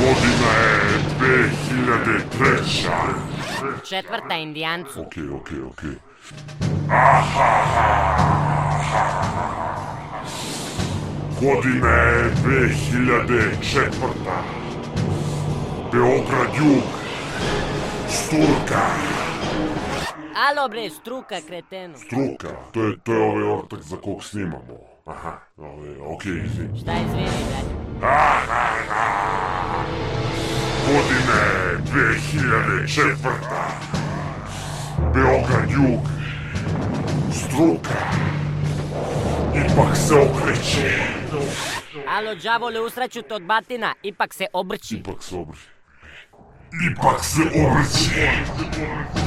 Година е 2003. Четвърта, индианци. Окей, окей, окей. Година е 2004. Beograd Jug. Стурка. Ало бре, струка, кретено. Струка. Той, той е ове ортък за колко снимамо. Aha, okej, izvini. Šta izvini bre? Godina je 2004. Beograd jug. Struka. Ipak se okreće. Alo đavole, usraću te od batina, ipak se obrći. Ipak se obrće. Ipak se obrće.